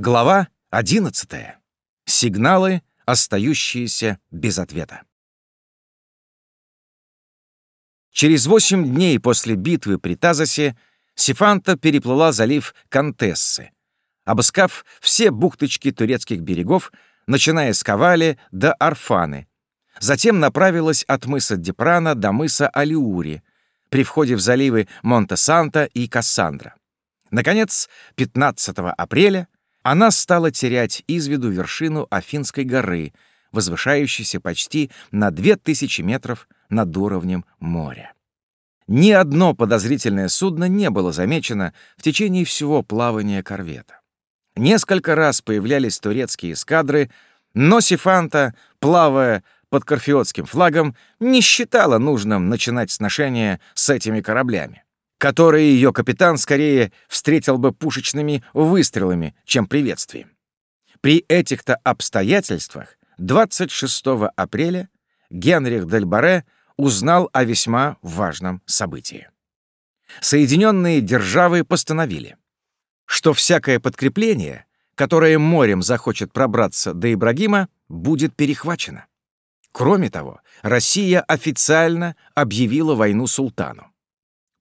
Глава 11. Сигналы, остающиеся без ответа. Через восемь дней после битвы при Тазосе Сифанта переплыла залив Кантессы, обыскав все бухточки турецких берегов, начиная с Кавали до Арфаны. Затем направилась от мыса Депрана до мыса Алиури, при входе в заливы Монте-Санта и Кассандра. Наконец, 15 апреля она стала терять из виду вершину Афинской горы, возвышающейся почти на 2000 метров над уровнем моря. Ни одно подозрительное судно не было замечено в течение всего плавания корвета. Несколько раз появлялись турецкие эскадры, но Сифанта, плавая под корфиотским флагом, не считала нужным начинать сношение с этими кораблями которые ее капитан скорее встретил бы пушечными выстрелами, чем приветствием. При этих-то обстоятельствах 26 апреля Генрих Дельбаре узнал о весьма важном событии. Соединенные державы постановили, что всякое подкрепление, которое морем захочет пробраться до Ибрагима, будет перехвачено. Кроме того, Россия официально объявила войну султану.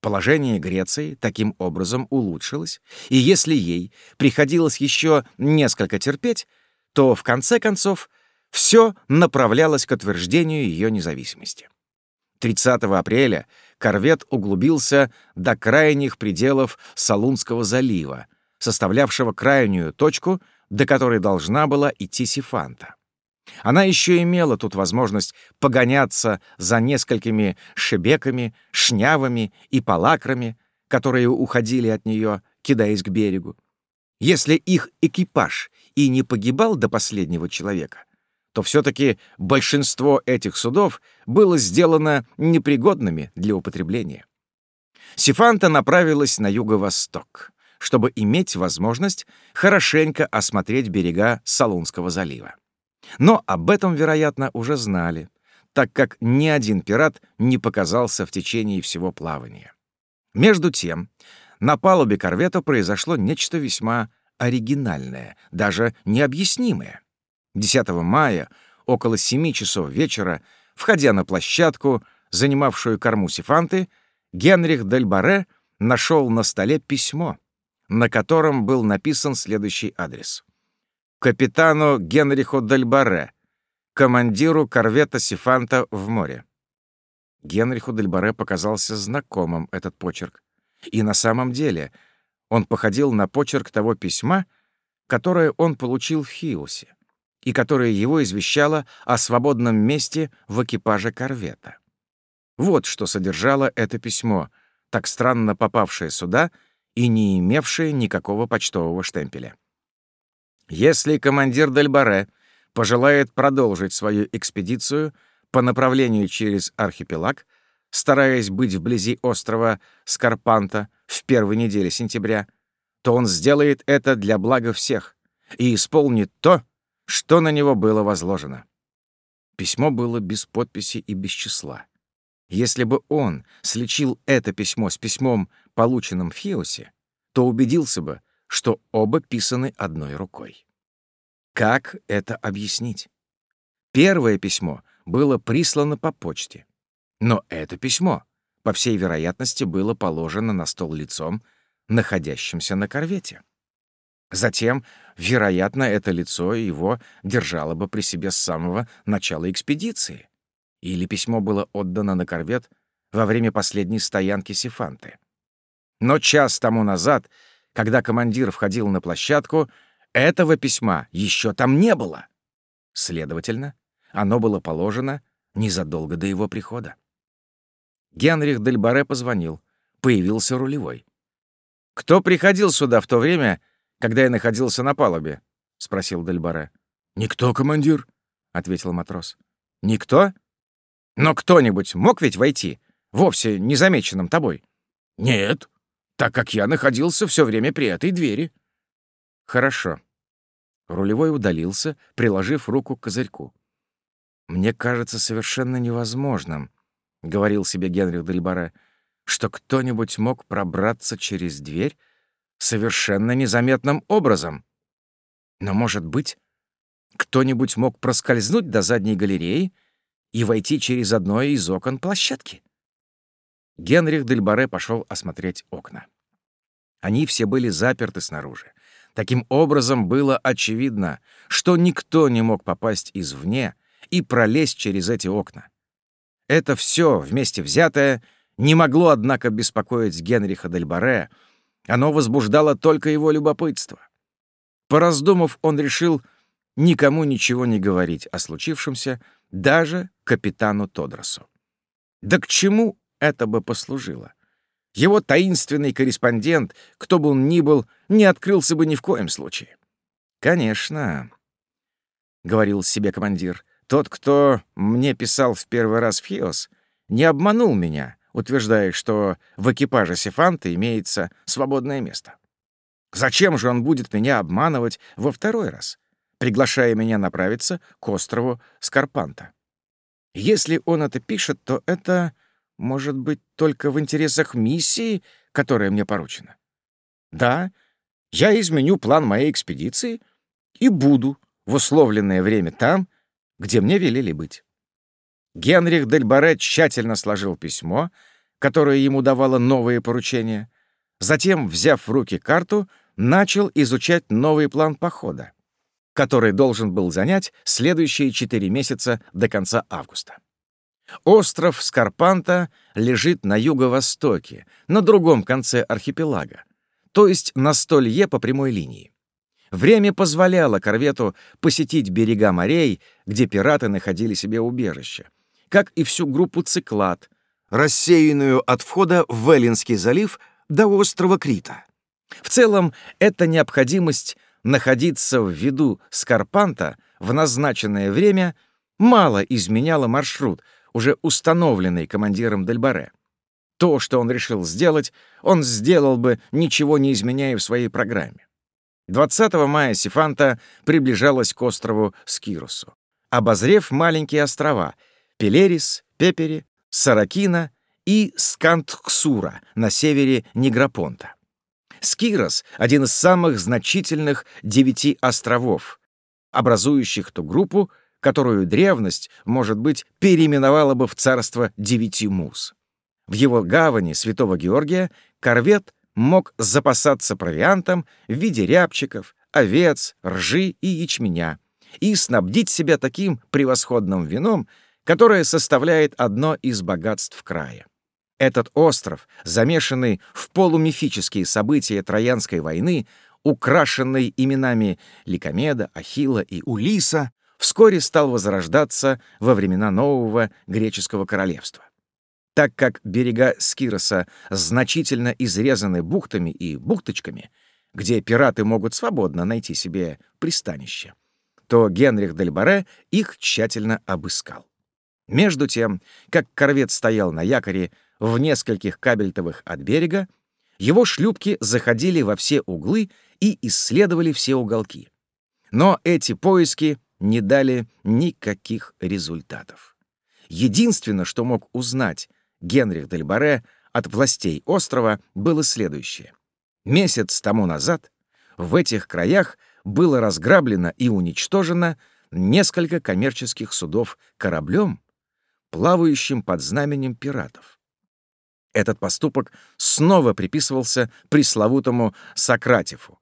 Положение Греции таким образом улучшилось, и если ей приходилось еще несколько терпеть, то, в конце концов, все направлялось к утверждению ее независимости. 30 апреля корвет углубился до крайних пределов Салунского залива, составлявшего крайнюю точку, до которой должна была идти Сифанта. Она еще имела тут возможность погоняться за несколькими шебеками, шнявами и палакрами, которые уходили от нее, кидаясь к берегу. Если их экипаж и не погибал до последнего человека, то все-таки большинство этих судов было сделано непригодными для употребления. Сифанта направилась на юго-восток, чтобы иметь возможность хорошенько осмотреть берега Салунского залива. Но об этом, вероятно, уже знали, так как ни один пират не показался в течение всего плавания. Между тем, на палубе корвета произошло нечто весьма оригинальное, даже необъяснимое. 10 мая, около 7 часов вечера, входя на площадку, занимавшую корму Сифанты, Генрих Дельбаре нашел на столе письмо, на котором был написан следующий адрес капитану Генриху Дельбаре, командиру корвета Сифанта в море. Генриху Дельбаре показался знакомым этот почерк. И на самом деле он походил на почерк того письма, которое он получил в Хиусе, и которое его извещало о свободном месте в экипаже корвета. Вот что содержало это письмо, так странно попавшее сюда и не имевшее никакого почтового штемпеля. Если командир Дельбаре пожелает продолжить свою экспедицию по направлению через архипелаг, стараясь быть вблизи острова Скарпанта в первой неделе сентября, то он сделает это для блага всех и исполнит то, что на него было возложено. Письмо было без подписи и без числа. Если бы он слечил это письмо с письмом, полученным в Хиосе, то убедился бы, что оба писаны одной рукой. Как это объяснить? Первое письмо было прислано по почте. Но это письмо, по всей вероятности, было положено на стол лицом, находящимся на корвете. Затем, вероятно, это лицо его держало бы при себе с самого начала экспедиции. Или письмо было отдано на корвет во время последней стоянки Сифанты. Но час тому назад когда командир входил на площадку, этого письма еще там не было. Следовательно, оно было положено незадолго до его прихода. Генрих Дельбаре позвонил. Появился рулевой. «Кто приходил сюда в то время, когда я находился на палубе?» — спросил Дельбаре. «Никто, командир», — ответил матрос. «Никто? Но кто-нибудь мог ведь войти, вовсе незамеченным тобой?» «Нет», так как я находился все время при этой двери». «Хорошо». Рулевой удалился, приложив руку к козырьку. «Мне кажется совершенно невозможным», — говорил себе Генрих Дельбаре, «что кто-нибудь мог пробраться через дверь совершенно незаметным образом». Но, может быть, кто-нибудь мог проскользнуть до задней галереи и войти через одно из окон площадки? Генрих Дельбаре пошел осмотреть окна. Они все были заперты снаружи. Таким образом, было очевидно, что никто не мог попасть извне и пролезть через эти окна. Это все вместе взятое не могло, однако, беспокоить Генриха Дельбаре. Оно возбуждало только его любопытство. Пораздумав, он решил никому ничего не говорить о случившемся, даже капитану Тодросу. Да к чему это бы послужило? Его таинственный корреспондент, кто бы он ни был, не открылся бы ни в коем случае. «Конечно», — говорил себе командир, — «тот, кто мне писал в первый раз в Хиос, не обманул меня, утверждая, что в экипаже Сефанта имеется свободное место. Зачем же он будет меня обманывать во второй раз, приглашая меня направиться к острову Скарпанта? Если он это пишет, то это может быть только в интересах миссии, которая мне поручена. Да, я изменю план моей экспедиции и буду в условленное время там, где мне велели быть. Генрих Дельбаре тщательно сложил письмо, которое ему давало новые поручения. Затем, взяв в руки карту, начал изучать новый план похода, который должен был занять следующие четыре месяца до конца августа. Остров Скарпанта лежит на юго-востоке, на другом конце архипелага, то есть на столье по прямой линии. Время позволяло корвету посетить берега морей, где пираты находили себе убежище, как и всю группу Циклад, рассеянную от входа в Веллинский залив до острова Крита. В целом, эта необходимость находиться в виду Скарпанта в назначенное время мало изменяла маршрут — уже установленный командиром Дельбаре. То, что он решил сделать, он сделал бы, ничего не изменяя в своей программе. 20 мая Сифанта приближалась к острову Скирусу, обозрев маленькие острова — Пелерис, Пепери, Саракина и Скантхсура на севере Негропонта. Скирос — один из самых значительных девяти островов, образующих ту группу, которую древность, может быть, переименовала бы в царство девяти муз. В его гавани Святого Георгия корвет мог запасаться провиантом в виде рябчиков, овец, ржи и ячменя и снабдить себя таким превосходным вином, которое составляет одно из богатств края. Этот остров, замешанный в полумифические события Троянской войны, украшенный именами Ликомеда, Ахила и Улиса, вскоре стал возрождаться во времена нового греческого королевства. Так как берега Скироса значительно изрезаны бухтами и бухточками, где пираты могут свободно найти себе пристанище, то Генрих Дельбаре их тщательно обыскал. Между тем, как корвет стоял на якоре в нескольких кабельтовых от берега, его шлюпки заходили во все углы и исследовали все уголки. Но эти поиски не дали никаких результатов. Единственное, что мог узнать Генрих Дельбаре от властей острова, было следующее. Месяц тому назад в этих краях было разграблено и уничтожено несколько коммерческих судов кораблем, плавающим под знаменем пиратов. Этот поступок снова приписывался пресловутому Сократифу.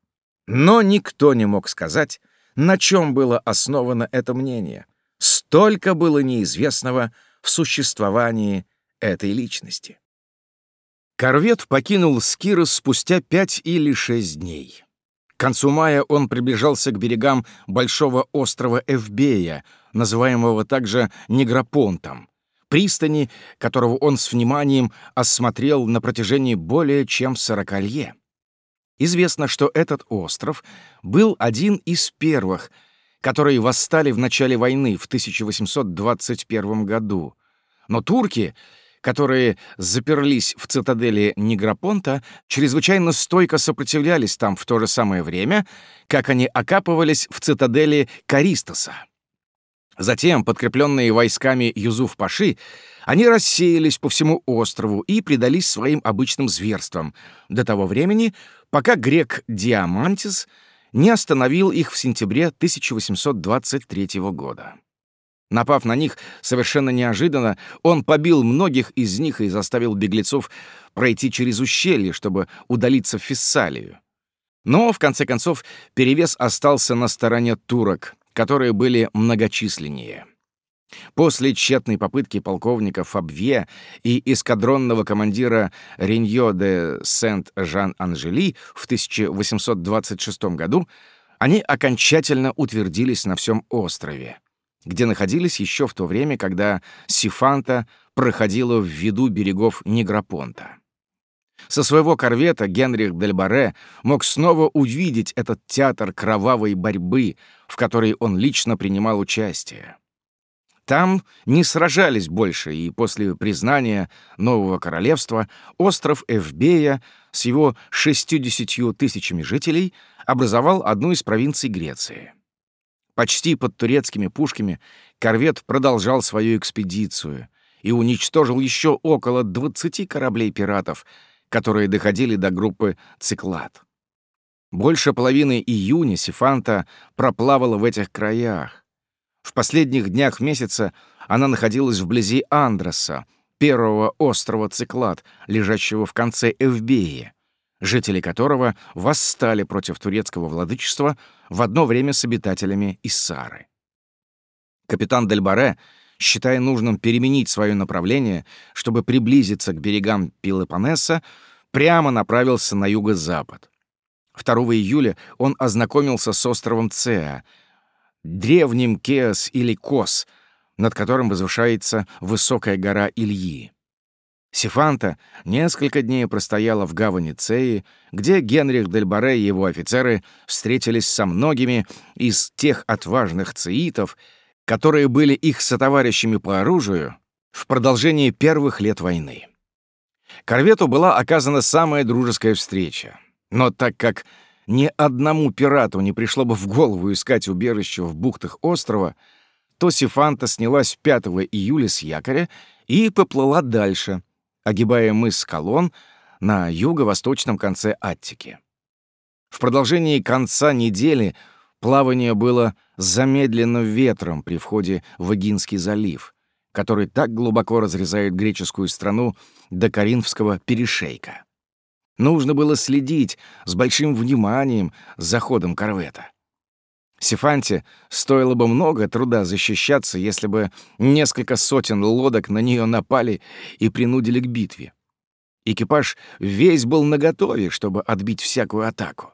Но никто не мог сказать, на чем было основано это мнение. Столько было неизвестного в существовании этой личности. Корвет покинул Скирос спустя пять или шесть дней. К концу мая он приближался к берегам большого острова Эвбея, называемого также Негропонтом, пристани, которого он с вниманием осмотрел на протяжении более чем сорокалье. Известно, что этот остров был один из первых, которые восстали в начале войны в 1821 году. Но турки, которые заперлись в цитадели Негропонта, чрезвычайно стойко сопротивлялись там в то же самое время, как они окапывались в цитадели Каристоса. Затем, подкрепленные войсками Юзуф-Паши, они рассеялись по всему острову и предались своим обычным зверствам до того времени, пока грек Диамантис не остановил их в сентябре 1823 года. Напав на них совершенно неожиданно, он побил многих из них и заставил беглецов пройти через ущелье, чтобы удалиться в Фессалию. Но, в конце концов, перевес остался на стороне турок, которые были многочисленнее. После тщетной попытки полковника Фабвье и эскадронного командира Реньо де Сент-Жан-Анжели в 1826 году они окончательно утвердились на всем острове, где находились еще в то время, когда Сифанта проходила в виду берегов Негропонта. Со своего корвета Генрих Дельбаре мог снова увидеть этот театр кровавой борьбы, в которой он лично принимал участие. Там не сражались больше, и после признания нового королевства остров Эвбея с его 60 тысячами жителей образовал одну из провинций Греции. Почти под турецкими пушками корвет продолжал свою экспедицию и уничтожил еще около 20 кораблей пиратов, которые доходили до группы «Циклад». Больше половины июня Сифанта проплавала в этих краях. Последних днях месяца она находилась вблизи Андроса, первого острова Циклад, лежащего в конце Эвбеи, жители которого восстали против турецкого владычества в одно время с обитателями Иссары. Капитан Дельбаре, считая нужным переменить свое направление, чтобы приблизиться к берегам Пелопоннеса, прямо направился на юго-запад. 2 июля он ознакомился с островом Цеа, древним Кеос или Кос, над которым возвышается высокая гора Ильи. Сифанта несколько дней простояла в гавани Цеи, где Генрих Дельбаре и его офицеры встретились со многими из тех отважных цеитов, которые были их сотоварищами по оружию в продолжении первых лет войны. Корвету была оказана самая дружеская встреча. Но так как ни одному пирату не пришло бы в голову искать убежище в бухтах острова, то Сифанта снялась 5 июля с якоря и поплыла дальше, огибая мыс Колон на юго-восточном конце Аттики. В продолжении конца недели плавание было замедлено ветром при входе в Агинский залив, который так глубоко разрезает греческую страну до Каринфского перешейка. Нужно было следить с большим вниманием за ходом корвета. Сифанте стоило бы много труда защищаться, если бы несколько сотен лодок на нее напали и принудили к битве. Экипаж весь был наготове, чтобы отбить всякую атаку.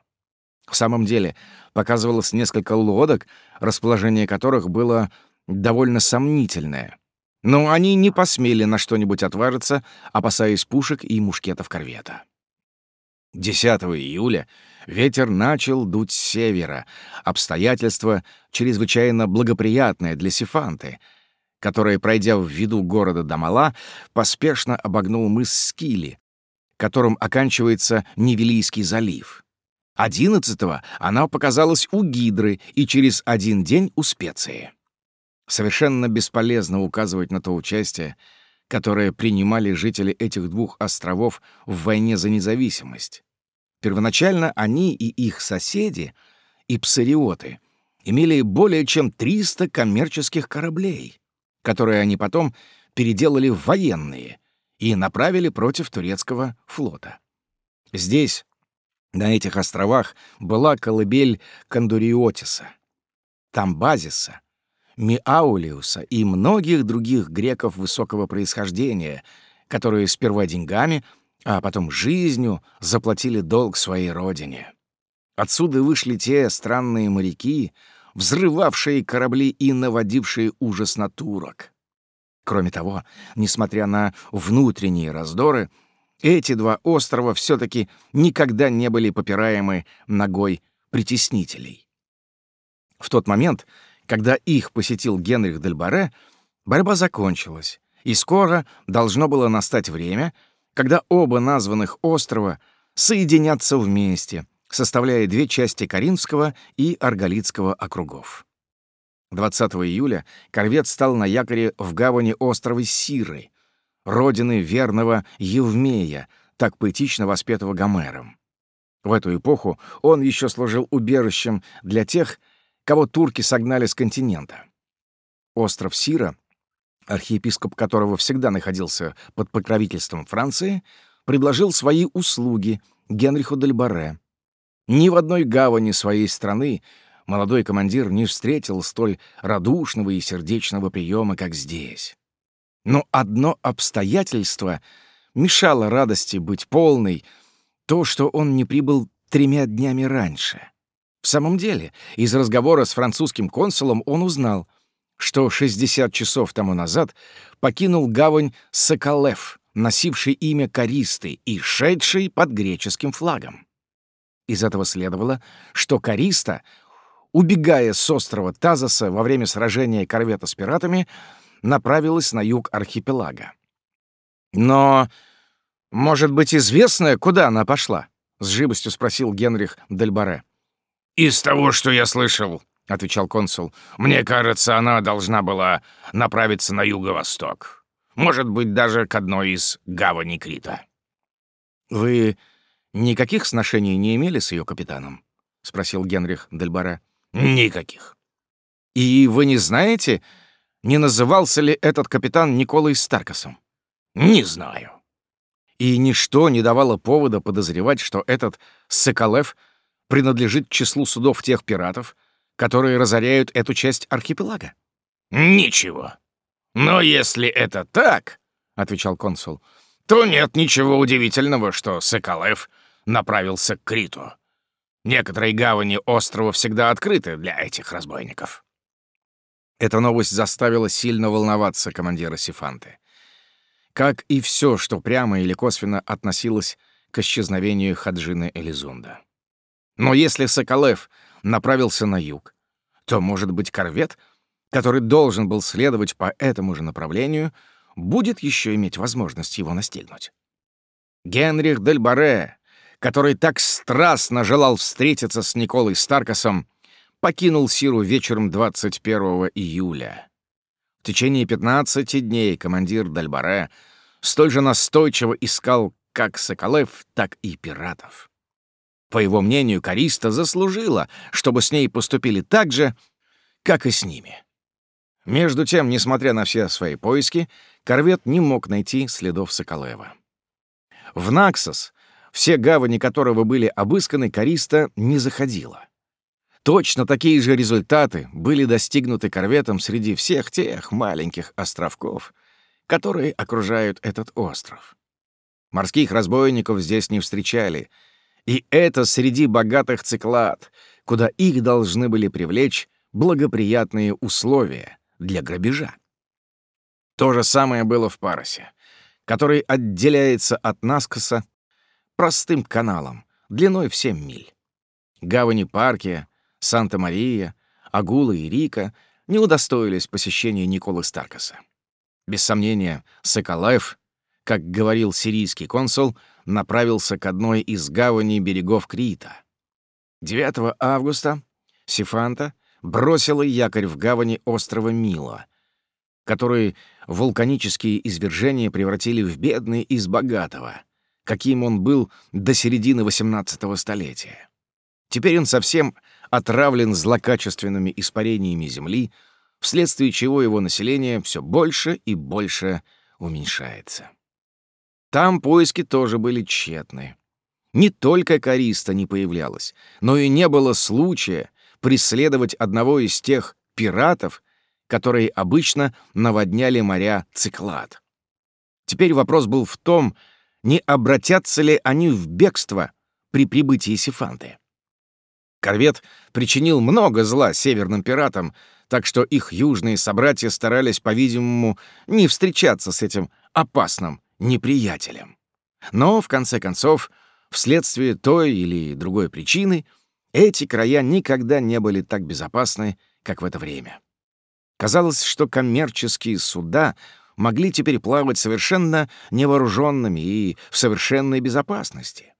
В самом деле, показывалось несколько лодок, расположение которых было довольно сомнительное. Но они не посмели на что-нибудь отважиться, опасаясь пушек и мушкетов корвета. 10 июля ветер начал дуть с севера, обстоятельство чрезвычайно благоприятное для Сифанты, которая, пройдя в виду города Дамала, поспешно обогнул мыс Скили, которым оканчивается Невелийский залив. 11-го она показалась у Гидры и через один день у Специи. Совершенно бесполезно указывать на то участие, которые принимали жители этих двух островов в войне за независимость. Первоначально они и их соседи, и псариоты, имели более чем 300 коммерческих кораблей, которые они потом переделали в военные и направили против турецкого флота. Здесь, на этих островах, была колыбель Кондуриотиса, Тамбазиса, Миаулиуса и многих других греков высокого происхождения, которые сперва деньгами, а потом жизнью заплатили долг своей родине. Отсюда вышли те странные моряки, взрывавшие корабли и наводившие ужас на турок. Кроме того, несмотря на внутренние раздоры, эти два острова все-таки никогда не были попираемы ногой притеснителей. В тот момент, когда их посетил Генрих Дельбаре, борьба закончилась, и скоро должно было настать время, когда оба названных острова соединятся вместе, составляя две части Каринского и Арголитского округов. 20 июля корвет стал на якоре в гавани острова Сиры, родины верного Евмея, так поэтично воспетого Гомером. В эту эпоху он еще служил убежищем для тех, кого турки согнали с континента. Остров Сира, архиепископ которого всегда находился под покровительством Франции, предложил свои услуги Генриху Дельбаре. Ни в одной гавани своей страны молодой командир не встретил столь радушного и сердечного приема, как здесь. Но одно обстоятельство мешало радости быть полной — то, что он не прибыл тремя днями раньше. В самом деле, из разговора с французским консулом он узнал, что 60 часов тому назад покинул гавань Соколев, носивший имя Каристы и шедший под греческим флагом. Из этого следовало, что Кариста, убегая с острова Тазоса во время сражения корвета с пиратами, направилась на юг архипелага. Но, может быть, известно, куда она пошла? — с живостью спросил Генрих Дельбаре. «Из того, что я слышал», — отвечал консул, — «мне кажется, она должна была направиться на юго-восток. Может быть, даже к одной из гаваней Крита». «Вы никаких сношений не имели с ее капитаном?» — спросил Генрих Дельбаре. «Никаких». «И вы не знаете, не назывался ли этот капитан Николой Старкосом?» «Не знаю» и ничто не давало повода подозревать, что этот Соколев принадлежит к числу судов тех пиратов, которые разоряют эту часть архипелага. «Ничего. Но если это так, — отвечал консул, — то нет ничего удивительного, что Соколев направился к Криту. Некоторые гавани острова всегда открыты для этих разбойников». Эта новость заставила сильно волноваться командира Сифанты как и все, что прямо или косвенно относилось к исчезновению Хаджина Элизунда. Но если Соколев направился на юг, то, может быть, корвет, который должен был следовать по этому же направлению, будет еще иметь возможность его настигнуть. Генрих Дель Баре, который так страстно желал встретиться с Николой Старкосом, покинул Сиру вечером 21 июля. В течение 15 дней командир Дальбаре столь же настойчиво искал как Соколев, так и пиратов. По его мнению, Кариста заслужила, чтобы с ней поступили так же, как и с ними. Между тем, несмотря на все свои поиски, корвет не мог найти следов Соколева. В Наксос, все гавани которого были обысканы, Кариста не заходила. Точно такие же результаты были достигнуты корветом среди всех тех маленьких островков, которые окружают этот остров. Морских разбойников здесь не встречали, и это среди богатых циклад, куда их должны были привлечь благоприятные условия для грабежа. То же самое было в Паросе, который отделяется от Наскоса простым каналом длиной в 7 миль. Гавани Паркия, Санта-Мария, Агула и Рика не удостоились посещения Николы Старкаса. Без сомнения, Соколаев, как говорил сирийский консул, направился к одной из гаваней берегов Крита. 9 августа Сифанта бросила якорь в гавани острова Мила, который вулканические извержения превратили в бедный из богатого, каким он был до середины XVIII столетия. Теперь он совсем отравлен злокачественными испарениями Земли, вследствие чего его население все больше и больше уменьшается. Там поиски тоже были тщетны. Не только Кариста не появлялась, но и не было случая преследовать одного из тех пиратов, которые обычно наводняли моря Циклад. Теперь вопрос был в том, не обратятся ли они в бегство при прибытии Сифанты. Корвет причинил много зла северным пиратам, так что их южные собратья старались, по-видимому, не встречаться с этим опасным неприятелем. Но, в конце концов, вследствие той или другой причины, эти края никогда не были так безопасны, как в это время. Казалось, что коммерческие суда могли теперь плавать совершенно невооруженными и в совершенной безопасности.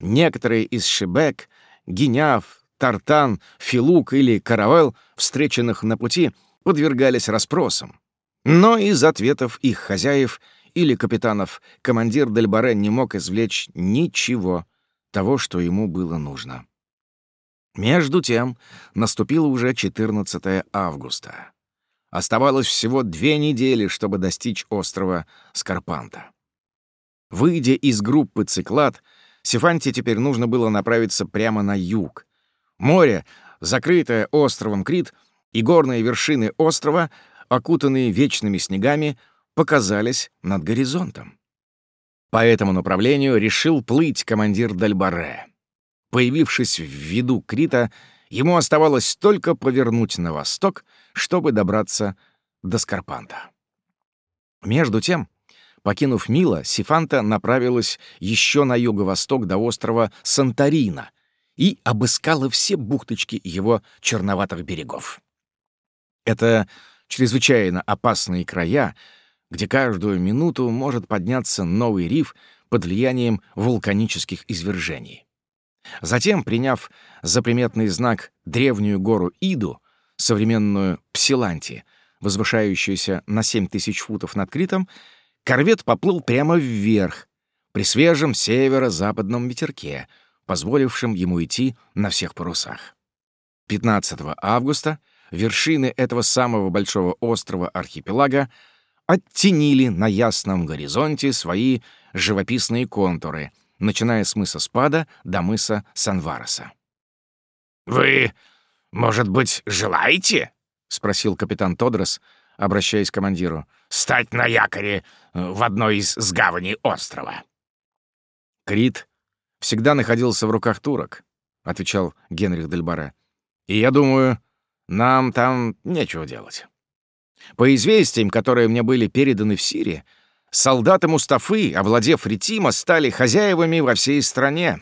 Некоторые из шибек Гиняв, Тартан, Филук или Каравел, встреченных на пути, подвергались расспросам. Но из ответов их хозяев или капитанов командир Дельбаре не мог извлечь ничего, того, что ему было нужно. Между тем наступило уже 14 августа. Оставалось всего две недели, чтобы достичь острова Скарпанта. Выйдя из группы Циклад, Сифанте теперь нужно было направиться прямо на юг. Море, закрытое островом Крит, и горные вершины острова, окутанные вечными снегами, показались над горизонтом. По этому направлению решил плыть командир Дальбаре. Появившись в виду Крита, ему оставалось только повернуть на восток, чтобы добраться до Скарпанта. Между тем, покинув Мила, Сифанта направилась еще на юго-восток до острова Санторина и обыскала все бухточки его черноватых берегов. Это чрезвычайно опасные края, где каждую минуту может подняться новый риф под влиянием вулканических извержений. Затем, приняв за приметный знак древнюю гору Иду, современную Псиланти, возвышающуюся на 7 тысяч футов над Критом, корвет поплыл прямо вверх, при свежем северо-западном ветерке, позволившем ему идти на всех парусах. 15 августа вершины этого самого большого острова архипелага оттенили на ясном горизонте свои живописные контуры, начиная с мыса Спада до мыса Санвареса. «Вы, может быть, желаете?» — спросил капитан Тодрос, обращаясь к командиру. «Стать на якоре э, в одной из с гаваней острова». «Крит всегда находился в руках турок», — отвечал Генрих Дельбаре. «И я думаю, нам там нечего делать». По известиям, которые мне были переданы в Сирии, солдаты Мустафы, овладев Ретима, стали хозяевами во всей стране,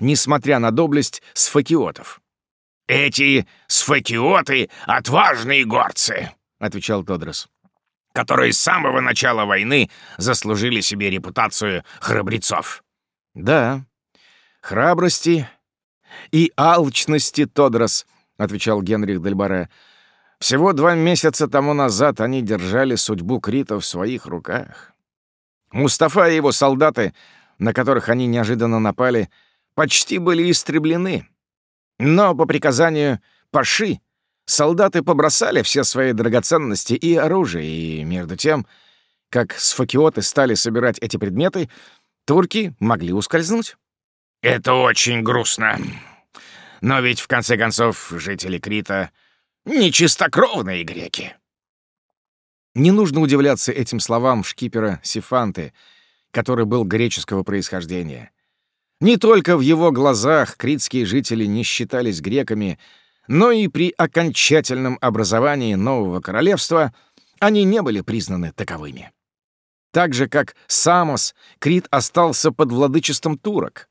несмотря на доблесть сфакиотов. «Эти сфакиоты — отважные горцы», — отвечал Тодрос, «которые с самого начала войны заслужили себе репутацию храбрецов». «Да, храбрости и алчности, Тодрос», — отвечал Генрих Дельбаре, — всего два месяца тому назад они держали судьбу Крита в своих руках. Мустафа и его солдаты, на которых они неожиданно напали, почти были истреблены. Но по приказанию Паши солдаты побросали все свои драгоценности и оружие, и между тем, как сфакиоты стали собирать эти предметы, турки могли ускользнуть. «Это очень грустно. Но ведь, в конце концов, жители Крита Нечистокровные греки!» Не нужно удивляться этим словам шкипера Сифанты, который был греческого происхождения. Не только в его глазах критские жители не считались греками, но и при окончательном образовании нового королевства они не были признаны таковыми. Так же, как Самос, Крит остался под владычеством турок.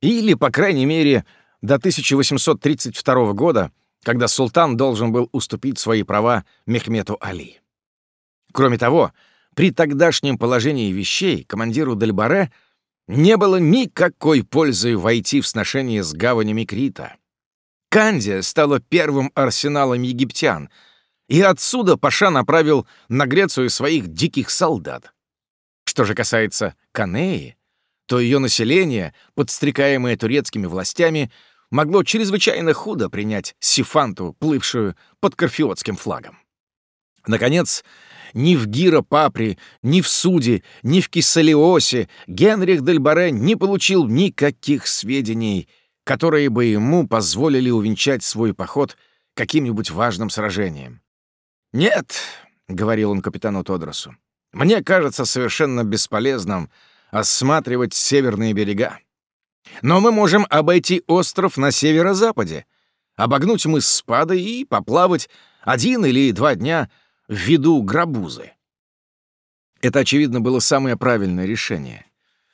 Или, по крайней мере, до 1832 года — когда султан должен был уступить свои права Мехмету Али. Кроме того, при тогдашнем положении вещей командиру Дельбаре не было никакой пользы войти в сношение с гаванями Крита. Кандия стала первым арсеналом египтян, и отсюда Паша направил на Грецию своих диких солдат. Что же касается Канеи, то ее население, подстрекаемое турецкими властями, могло чрезвычайно худо принять Сифанту, плывшую под Карфиотским флагом. Наконец, ни в Гиро-Папри, ни в Суде, ни в Киссалиосе Генрих Дельбаре не получил никаких сведений, которые бы ему позволили увенчать свой поход каким-нибудь важным сражением. «Нет», — говорил он капитану Тодросу, — «мне кажется совершенно бесполезным осматривать северные берега. Но мы можем обойти остров на северо-западе, обогнуть мыс Спада и поплавать один или два дня в виду Грабузы. Это, очевидно, было самое правильное решение.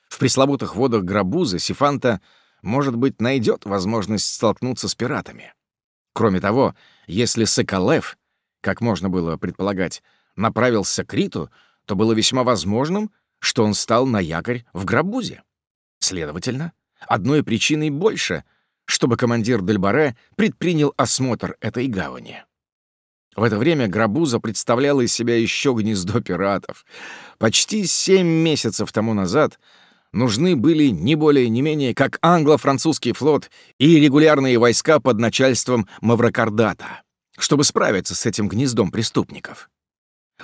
В пресловутых водах Грабузы Сифанта, может быть, найдет возможность столкнуться с пиратами. Кроме того, если Соколев, как можно было предполагать, направился к Риту, то было весьма возможным, что он стал на якорь в Грабузе. Следовательно, Одной причиной больше, чтобы командир Дельбаре предпринял осмотр этой гавани. В это время Грабуза представляла из себя еще гнездо пиратов. Почти семь месяцев тому назад нужны были не более не менее как англо-французский флот и регулярные войска под начальством Маврокардата, чтобы справиться с этим гнездом преступников.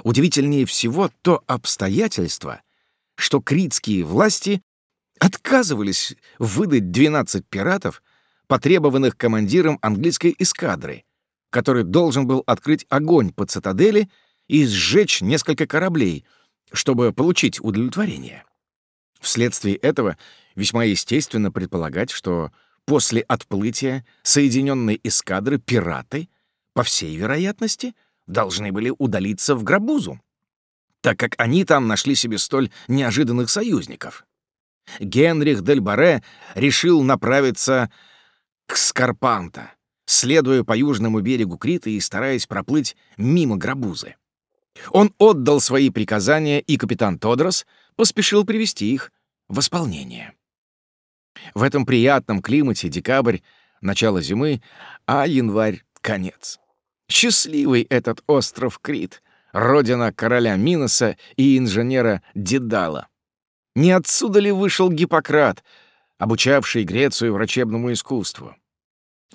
Удивительнее всего то обстоятельство, что критские власти отказывались выдать 12 пиратов, потребованных командиром английской эскадры, который должен был открыть огонь по цитадели и сжечь несколько кораблей, чтобы получить удовлетворение. Вследствие этого весьма естественно предполагать, что после отплытия соединенной эскадры пираты, по всей вероятности, должны были удалиться в Грабузу, так как они там нашли себе столь неожиданных союзников. Генрих дель Баре решил направиться к Скарпанта, следуя по южному берегу Крита и стараясь проплыть мимо Грабузы. Он отдал свои приказания, и капитан Тодрос поспешил привести их в исполнение. В этом приятном климате декабрь — начало зимы, а январь — конец. Счастливый этот остров Крит, родина короля Миноса и инженера Дедала. Не отсюда ли вышел Гиппократ, обучавший Грецию врачебному искусству?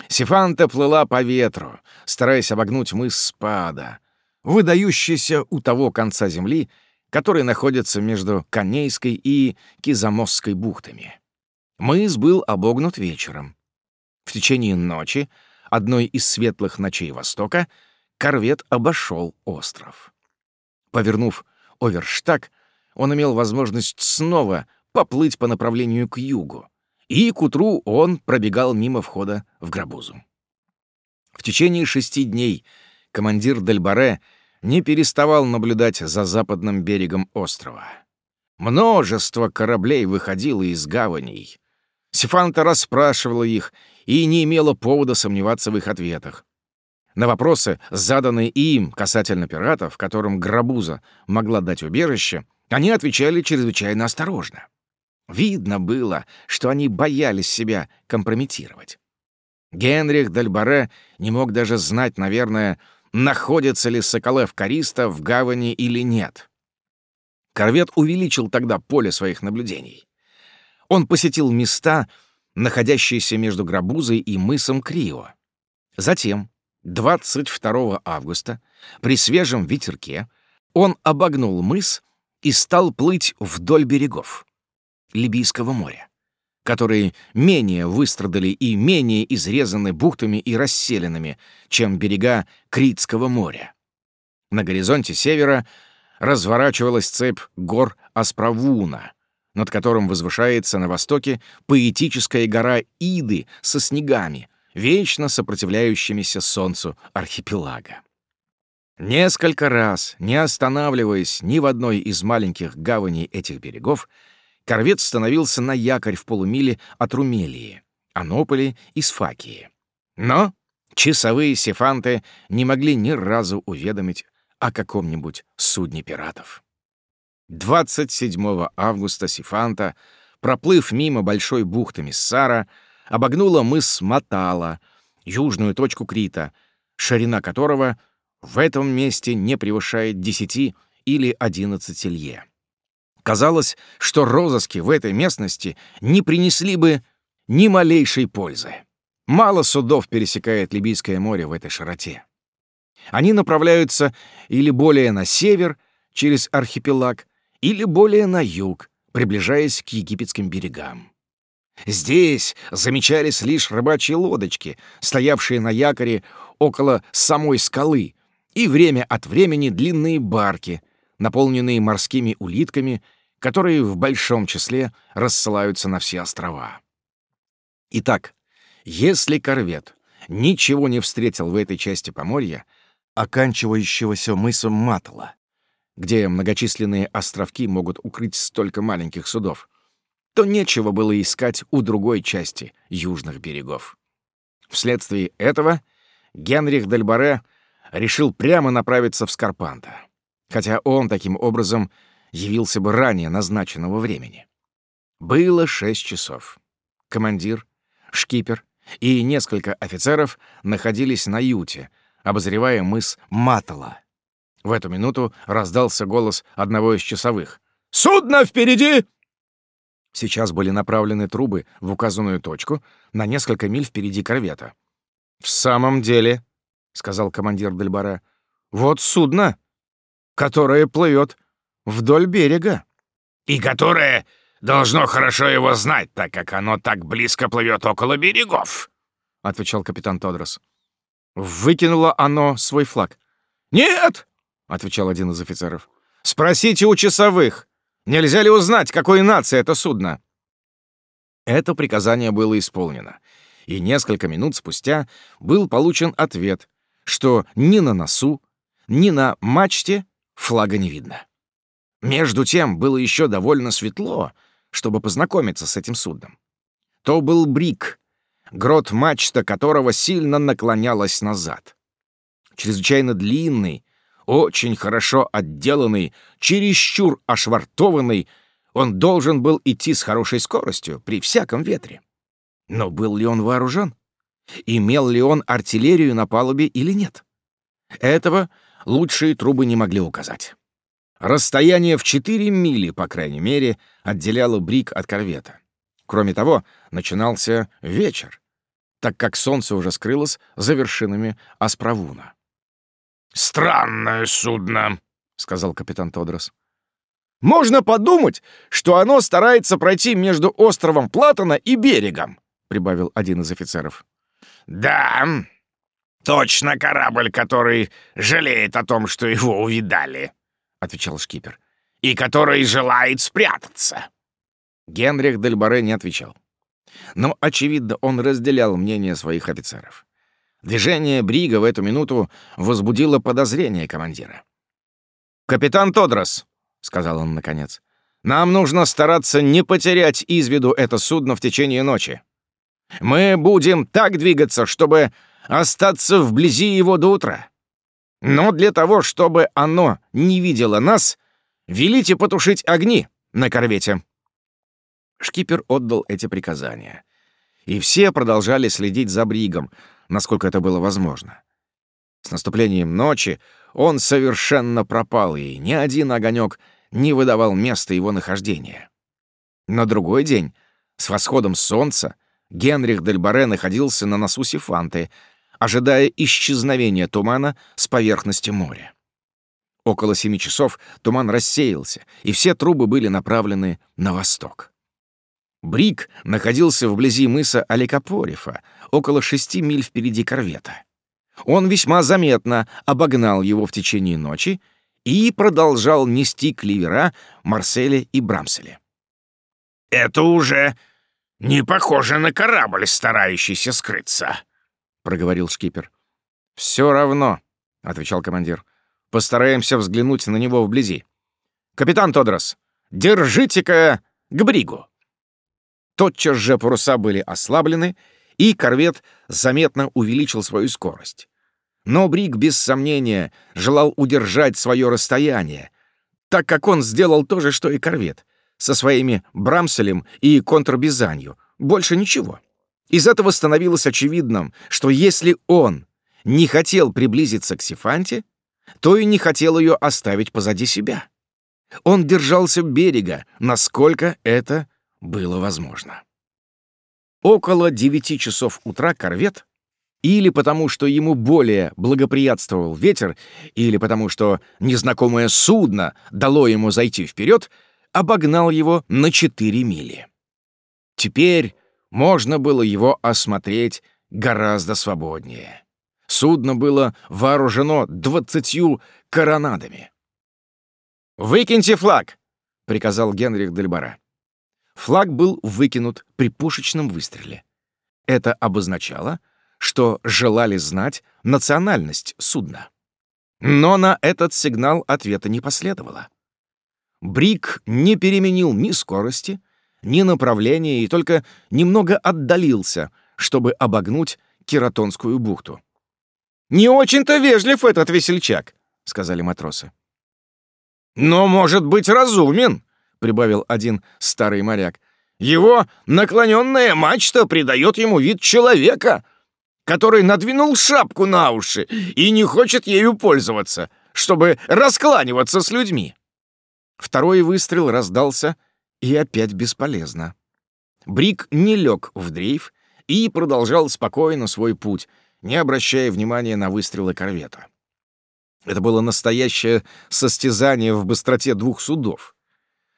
Сифанта плыла по ветру, стараясь обогнуть мыс Спада, выдающийся у того конца земли, который находится между Канейской и Кизамосской бухтами. Мыс был обогнут вечером. В течение ночи, одной из светлых ночей Востока, корвет обошел остров. Повернув оверштаг, он имел возможность снова поплыть по направлению к югу, и к утру он пробегал мимо входа в Грабузу. В течение шести дней командир Дельбаре не переставал наблюдать за западным берегом острова. Множество кораблей выходило из гаваней. Сифанта расспрашивала их и не имела повода сомневаться в их ответах. На вопросы, заданные им касательно пиратов, которым Грабуза могла дать убежище, они отвечали чрезвычайно осторожно. Видно было, что они боялись себя компрометировать. Генрих Дальбаре не мог даже знать, наверное, находится ли Соколев Кариста в гавани или нет. Корвет увеличил тогда поле своих наблюдений. Он посетил места, находящиеся между Грабузой и мысом Крио. Затем, 22 августа, при свежем ветерке, он обогнул мыс и стал плыть вдоль берегов Либийского моря, которые менее выстрадали и менее изрезаны бухтами и расселенными, чем берега Критского моря. На горизонте севера разворачивалась цепь гор Асправуна, над которым возвышается на востоке поэтическая гора Иды со снегами, вечно сопротивляющимися солнцу архипелага. Несколько раз, не останавливаясь ни в одной из маленьких гаваней этих берегов, корвет становился на якорь в полумиле от Румелии, Анополи и Сфакии. Но часовые сефанты не могли ни разу уведомить о каком-нибудь судне пиратов. 27 августа Сифанта, проплыв мимо большой бухты Миссара, обогнула мыс Матала, южную точку Крита, ширина которого — в этом месте не превышает 10 или 11 лье. Казалось, что розыски в этой местности не принесли бы ни малейшей пользы. Мало судов пересекает Либийское море в этой широте. Они направляются или более на север, через архипелаг, или более на юг, приближаясь к египетским берегам. Здесь замечались лишь рыбачьи лодочки, стоявшие на якоре около самой скалы, и время от времени длинные барки, наполненные морскими улитками, которые в большом числе рассылаются на все острова. Итак, если корвет ничего не встретил в этой части Поморья, оканчивающегося мысом Матла, где многочисленные островки могут укрыть столько маленьких судов, то нечего было искать у другой части южных берегов. Вследствие этого Генрих Дельбаре решил прямо направиться в Скарпанта, хотя он таким образом явился бы ранее назначенного времени. Было шесть часов. Командир, шкипер и несколько офицеров находились на юте, обозревая мыс Матала. В эту минуту раздался голос одного из часовых. «Судно впереди!» Сейчас были направлены трубы в указанную точку на несколько миль впереди корвета. «В самом деле», — сказал командир Дельбара, — «вот судно, которое плывет вдоль берега». «И которое должно хорошо его знать, так как оно так близко плывет около берегов», — отвечал капитан Тодрос. Выкинуло оно свой флаг. «Нет!» — отвечал один из офицеров. «Спросите у часовых, нельзя ли узнать, какой нации это судно?» Это приказание было исполнено, и несколько минут спустя был получен ответ, что ни на носу, ни на мачте флага не видно. Между тем было еще довольно светло, чтобы познакомиться с этим судном. То был брик, грот мачта которого сильно наклонялась назад. Чрезвычайно длинный, очень хорошо отделанный, чересчур ошвартованный, он должен был идти с хорошей скоростью при всяком ветре. Но был ли он вооружен? Имел ли он артиллерию на палубе или нет? Этого лучшие трубы не могли указать. Расстояние в 4 мили, по крайней мере, отделяло Брик от корвета. Кроме того, начинался вечер, так как солнце уже скрылось за вершинами Асправуна. «Странное судно», — сказал капитан Тодрос. «Можно подумать, что оно старается пройти между островом Платона и берегом», — прибавил один из офицеров. «Да, точно корабль, который жалеет о том, что его увидали», — отвечал шкипер, «и который желает спрятаться». Генрих Дельбаре не отвечал. Но, очевидно, он разделял мнение своих офицеров. Движение Брига в эту минуту возбудило подозрение командира. «Капитан Тодрос», — сказал он наконец, — «нам нужно стараться не потерять из виду это судно в течение ночи. Мы будем так двигаться, чтобы остаться вблизи его до утра. Но для того, чтобы оно не видело нас, велите потушить огни на корвете». Шкипер отдал эти приказания. И все продолжали следить за Бригом, насколько это было возможно. С наступлением ночи он совершенно пропал, и ни один огонек не выдавал места его нахождения. На другой день, с восходом солнца, Генрих Дельбаре находился на носу Сифанты, ожидая исчезновения тумана с поверхности моря. Около семи часов туман рассеялся, и все трубы были направлены на восток. Брик находился вблизи мыса Аликапорифа, около шести миль впереди корвета. Он весьма заметно обогнал его в течение ночи и продолжал нести кливера Марселе и Брамселе. «Это уже не похоже на корабль, старающийся скрыться», — проговорил шкипер. «Все равно», — отвечал командир. «Постараемся взглянуть на него вблизи. Капитан Тодрос, держите-ка к бригу». Тотчас же паруса были ослаблены, и корвет заметно увеличил свою скорость. Но Брик, без сомнения, желал удержать свое расстояние, так как он сделал то же, что и корвет, со своими Брамселем и контрбизанью. Больше ничего. Из этого становилось очевидным, что если он не хотел приблизиться к Сифанте, то и не хотел ее оставить позади себя. Он держался берега, насколько это было возможно. Около девяти часов утра корвет, или потому что ему более благоприятствовал ветер, или потому что незнакомое судно дало ему зайти вперед, обогнал его на четыре мили. Теперь можно было его осмотреть гораздо свободнее. Судно было вооружено двадцатью коронадами. «Выкиньте флаг!» — приказал Генрих Дельбара. Флаг был выкинут при пушечном выстреле. Это обозначало, что желали знать национальность судна. Но на этот сигнал ответа не последовало. Брик не переменил ни скорости, ни направления и только немного отдалился, чтобы обогнуть Кератонскую бухту. «Не очень-то вежлив этот весельчак», — сказали матросы. «Но, может быть, разумен», прибавил один старый моряк. Его наклоненная мачта придает ему вид человека, который надвинул шапку на уши и не хочет ею пользоваться, чтобы раскланиваться с людьми. Второй выстрел раздался, И опять бесполезно. Брик не лег в дрейф и продолжал спокойно свой путь, не обращая внимания на выстрелы корвета. Это было настоящее состязание в быстроте двух судов.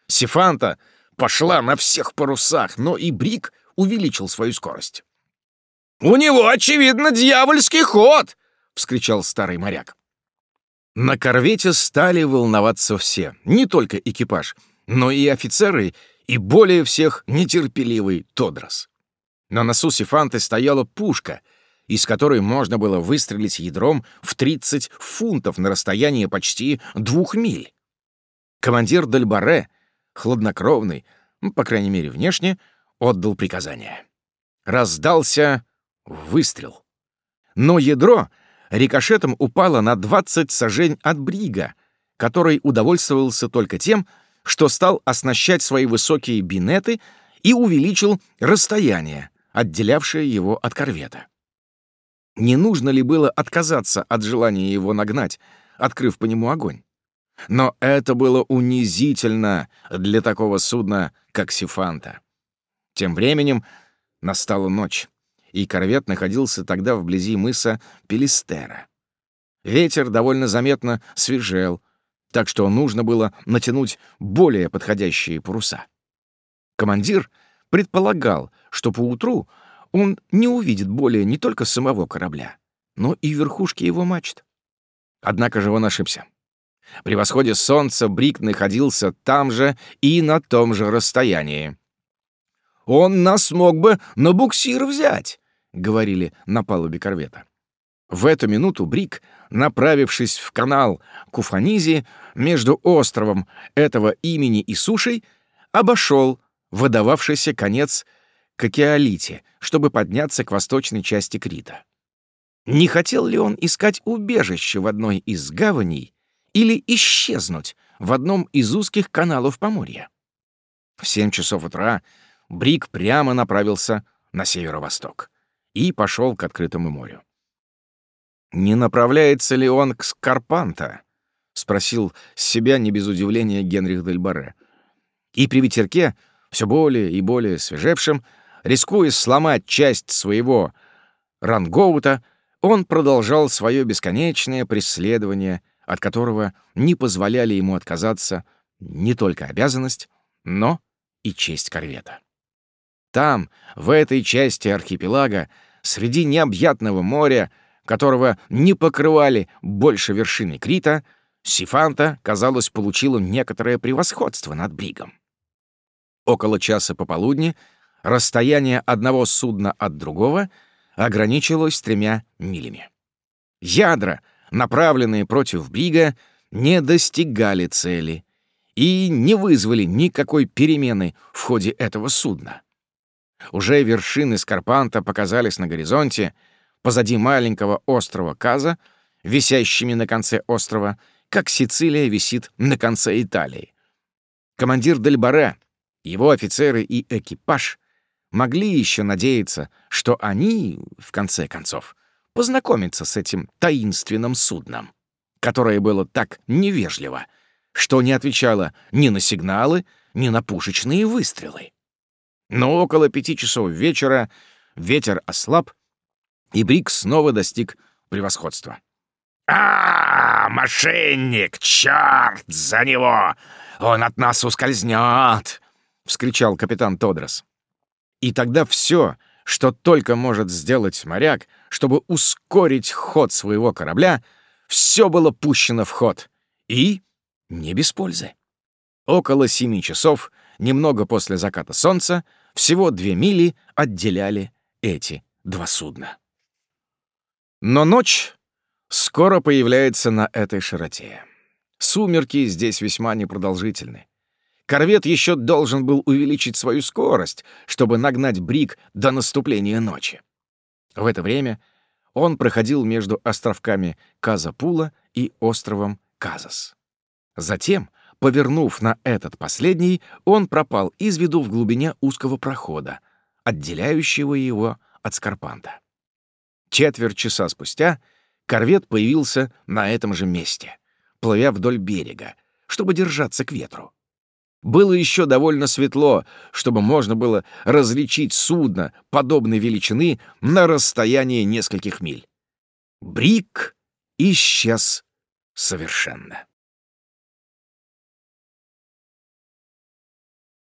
Сифанта пошла на всех парусах, но и Брик увеличил свою скорость. «У него, очевидно, дьявольский ход!» — вскричал старый моряк. На корвете стали волноваться все, не только экипаж, но и офицеры, и более всех нетерпеливый Тодрос. На носу Сифанты стояла пушка — из которой можно было выстрелить ядром в 30 фунтов на расстоянии почти двух миль. Командир Дальбаре, хладнокровный, ну, по крайней мере внешне, отдал приказание. Раздался выстрел. Но ядро рикошетом упало на 20 сажень от брига, который удовольствовался только тем, что стал оснащать свои высокие бинеты и увеличил расстояние, отделявшее его от корвета. Не нужно ли было отказаться от желания его нагнать, открыв по нему огонь? Но это было унизительно для такого судна, как Сифанта. Тем временем настала ночь, и корвет находился тогда вблизи мыса Пелистера. Ветер довольно заметно свежел, так что нужно было натянуть более подходящие паруса. Командир предполагал, что поутру он не увидит более не только самого корабля, но и верхушки его мачт. Однако же он ошибся. При восходе солнца Брик находился там же и на том же расстоянии. «Он нас мог бы на буксир взять», — говорили на палубе корвета. В эту минуту Брик, направившись в канал Куфанизи между островом этого имени и сушей, обошел выдававшийся конец к Океолите, чтобы подняться к восточной части Крита. Не хотел ли он искать убежище в одной из гаваней или исчезнуть в одном из узких каналов Поморья? В семь часов утра Брик прямо направился на северо-восток и пошел к открытому морю. «Не направляется ли он к Скарпанта?» — спросил себя не без удивления Генрих Дельбаре. И при ветерке, все более и более свежевшем, Рискуя сломать часть своего рангоута, он продолжал свое бесконечное преследование, от которого не позволяли ему отказаться не только обязанность, но и честь корвета. Там, в этой части архипелага, среди необъятного моря, которого не покрывали больше вершины Крита, Сифанта, казалось, получила некоторое превосходство над Бригом. Около часа пополудни расстояние одного судна от другого ограничилось тремя милями. Ядра, направленные против Брига, не достигали цели и не вызвали никакой перемены в ходе этого судна. Уже вершины Скарпанта показались на горизонте, позади маленького острова Каза, висящими на конце острова, как Сицилия висит на конце Италии. Командир Дельбаре, его офицеры и экипаж могли еще надеяться, что они, в конце концов, познакомятся с этим таинственным судном, которое было так невежливо, что не отвечало ни на сигналы, ни на пушечные выстрелы. Но около пяти часов вечера ветер ослаб, и Брик снова достиг превосходства. «А, мошенник! Черт за него! Он от нас ускользнет!» — вскричал капитан Тодрос. И тогда все, что только может сделать моряк, чтобы ускорить ход своего корабля, все было пущено в ход. И не без пользы. Около семи часов, немного после заката солнца, всего две мили отделяли эти два судна. Но ночь скоро появляется на этой широте. Сумерки здесь весьма непродолжительны. Корвет еще должен был увеличить свою скорость, чтобы нагнать Брик до наступления ночи. В это время он проходил между островками Казапула и островом Казас. Затем, повернув на этот последний, он пропал из виду в глубине узкого прохода, отделяющего его от Скарпанта. Четверть часа спустя корвет появился на этом же месте, плывя вдоль берега, чтобы держаться к ветру. было еще довольно светло, чтобы можно было различить судно подобной величины на расстоянии нескольких миль. Брик исчез совершенно.